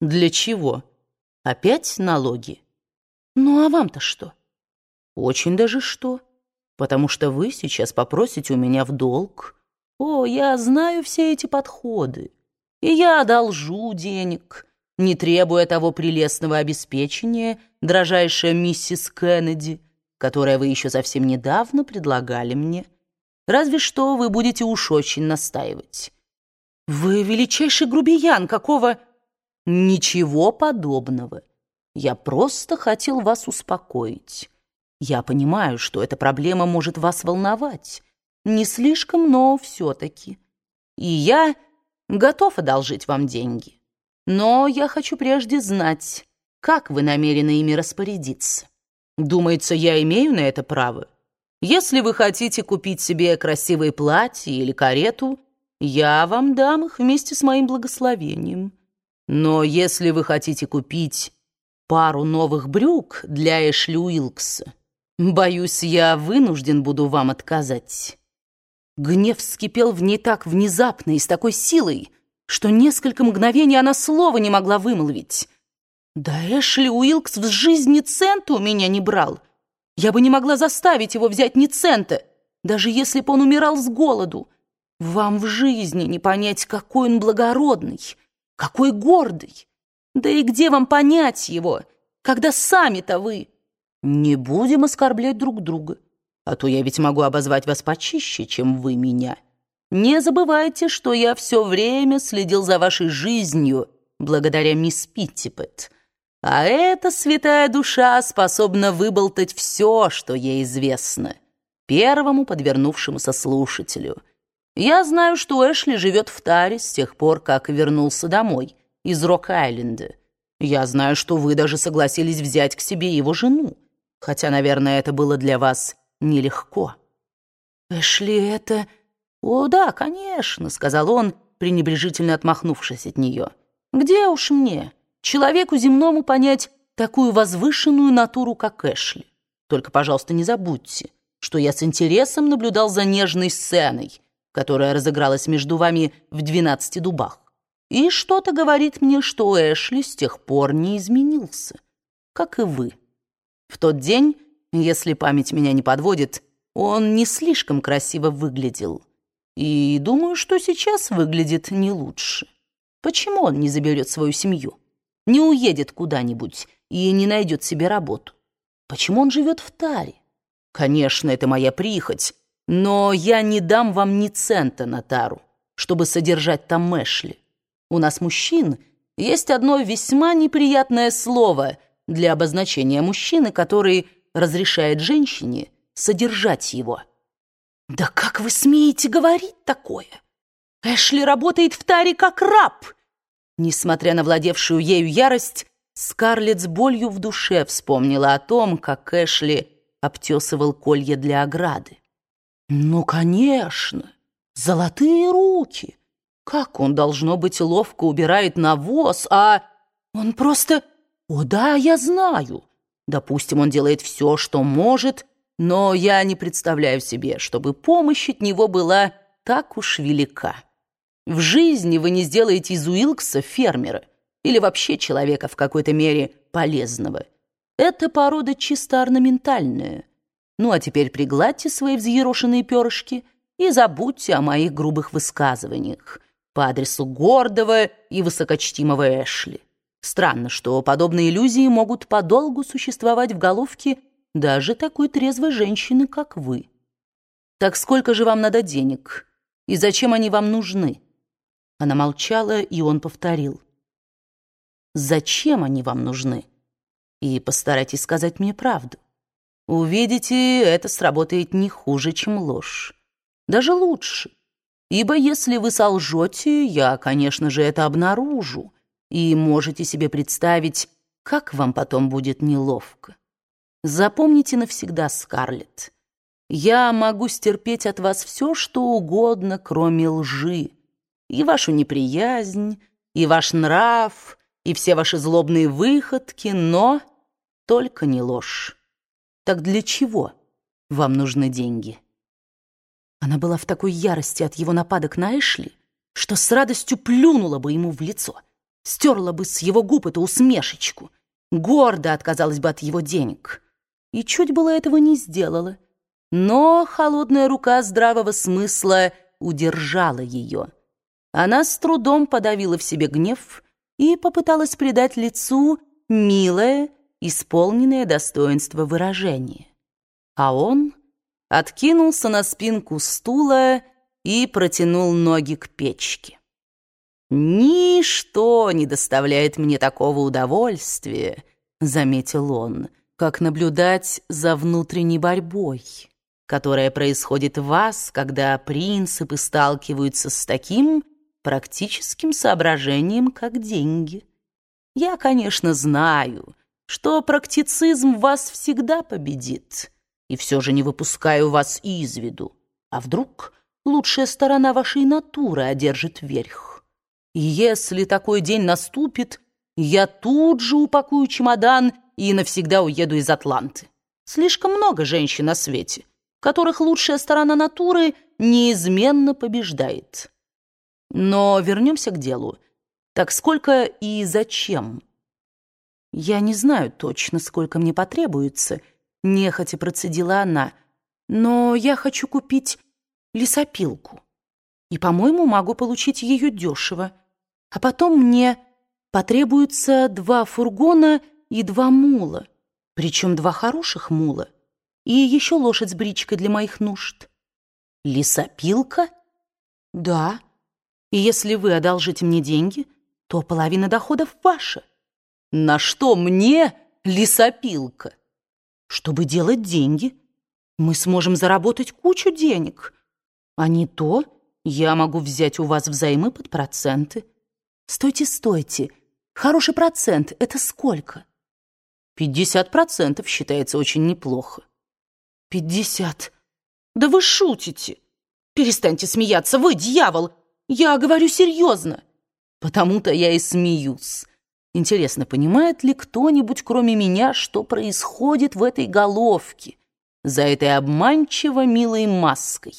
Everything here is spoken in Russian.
Для чего? Опять налоги? Ну а вам-то что? Очень даже что. Потому что вы сейчас попросите у меня в долг. О, я знаю все эти подходы. И я одолжу денег, не требуя того прелестного обеспечения, дрожайшая миссис Кеннеди, которое вы еще совсем недавно предлагали мне. Разве что вы будете уж очень настаивать. Вы величайший грубиян, какого... Ничего подобного. Я просто хотел вас успокоить. Я понимаю, что эта проблема может вас волновать. Не слишком, но все-таки. И я готов одолжить вам деньги. Но я хочу прежде знать, как вы намерены ими распорядиться. Думается, я имею на это право. Если вы хотите купить себе красивое платье или карету, я вам дам их вместе с моим благословением. Но если вы хотите купить пару новых брюк для Эшли Уилкса, боюсь, я вынужден буду вам отказать». Гнев вскипел в ней так внезапно и с такой силой, что несколько мгновений она слова не могла вымолвить. «Да Эшли Уилкс в жизни цента у меня не брал. Я бы не могла заставить его взять ни цента, даже если бы он умирал с голоду. Вам в жизни не понять, какой он благородный, какой гордый. Да и где вам понять его, когда сами-то вы...» «Не будем оскорблять друг друга» а то я ведь могу обозвать вас почище, чем вы меня. Не забывайте, что я все время следил за вашей жизнью благодаря мисс Питтипет. А эта святая душа способна выболтать все, что ей известно, первому подвернувшемуся слушателю. Я знаю, что Эшли живет в Таре с тех пор, как вернулся домой из Рок-Айленда. Я знаю, что вы даже согласились взять к себе его жену, хотя, наверное, это было для вас нелегко. «Эшли, это...» «О, да, конечно», — сказал он, пренебрежительно отмахнувшись от нее. «Где уж мне, человеку земному, понять такую возвышенную натуру, как Эшли? Только, пожалуйста, не забудьте, что я с интересом наблюдал за нежной сценой, которая разыгралась между вами в двенадцати дубах. И что-то говорит мне, что Эшли с тех пор не изменился, как и вы. В тот день если память меня не подводит, он не слишком красиво выглядел. И думаю, что сейчас выглядит не лучше. Почему он не заберет свою семью? Не уедет куда-нибудь и не найдет себе работу? Почему он живет в Таре? Конечно, это моя прихоть, но я не дам вам ни цента на Тару, чтобы содержать там Мэшли. У нас, мужчин, есть одно весьма неприятное слово для обозначения мужчины, который разрешает женщине содержать его. «Да как вы смеете говорить такое? Эшли работает в таре как раб!» Несмотря на владевшую ею ярость, Скарлетт с болью в душе вспомнила о том, как Эшли обтесывал колья для ограды. «Ну, конечно! Золотые руки! Как он, должно быть, ловко убирает навоз, а он просто... О, да, я знаю! Допустим, он делает все, что может, но я не представляю себе, чтобы помощь от него была так уж велика. В жизни вы не сделаете из Уилкса фермера или вообще человека в какой-то мере полезного. Это порода чисто орнаментальная. Ну а теперь пригладьте свои взъерошенные перышки и забудьте о моих грубых высказываниях по адресу гордого и высокочтимого Эшли. Странно, что подобные иллюзии могут подолгу существовать в головке даже такой трезвой женщины, как вы. Так сколько же вам надо денег? И зачем они вам нужны? Она молчала, и он повторил. Зачем они вам нужны? И постарайтесь сказать мне правду. Увидите, это сработает не хуже, чем ложь. Даже лучше. Ибо если вы солжете, я, конечно же, это обнаружу, и можете себе представить, как вам потом будет неловко. Запомните навсегда, Скарлетт, я могу стерпеть от вас все, что угодно, кроме лжи, и вашу неприязнь, и ваш нрав, и все ваши злобные выходки, но только не ложь. Так для чего вам нужны деньги? Она была в такой ярости от его нападок на Эшли, что с радостью плюнула бы ему в лицо — стерла бы с его губ эту усмешечку, гордо отказалась бы от его денег. И чуть было этого не сделала. Но холодная рука здравого смысла удержала ее. Она с трудом подавила в себе гнев и попыталась придать лицу милое, исполненное достоинство выражение. А он откинулся на спинку стула и протянул ноги к печке. «Ничто не доставляет мне такого удовольствия», — заметил он, «как наблюдать за внутренней борьбой, которая происходит в вас, когда принципы сталкиваются с таким практическим соображением, как деньги. Я, конечно, знаю, что практицизм вас всегда победит, и все же не выпускаю вас из виду. А вдруг лучшая сторона вашей натуры одержит верх? И если такой день наступит, я тут же упакую чемодан и навсегда уеду из Атланты. Слишком много женщин на свете, которых лучшая сторона натуры неизменно побеждает. Но вернемся к делу. Так сколько и зачем? Я не знаю точно, сколько мне потребуется, нехотя процедила она, но я хочу купить лесопилку. И, по-моему, могу получить ее дешево. А потом мне потребуется два фургона и два мула, причем два хороших мула, и еще лошадь с бричкой для моих нужд. Лесопилка? Да. И если вы одолжите мне деньги, то половина доходов ваша. На что мне лесопилка? Чтобы делать деньги. Мы сможем заработать кучу денег. А не то я могу взять у вас взаймы под проценты. Стойте, стойте. Хороший процент — это сколько? Пятьдесят процентов считается очень неплохо. Пятьдесят. Да вы шутите. Перестаньте смеяться, вы дьявол. Я говорю серьезно. Потому-то я и смеюсь. Интересно, понимает ли кто-нибудь, кроме меня, что происходит в этой головке, за этой обманчиво милой маской?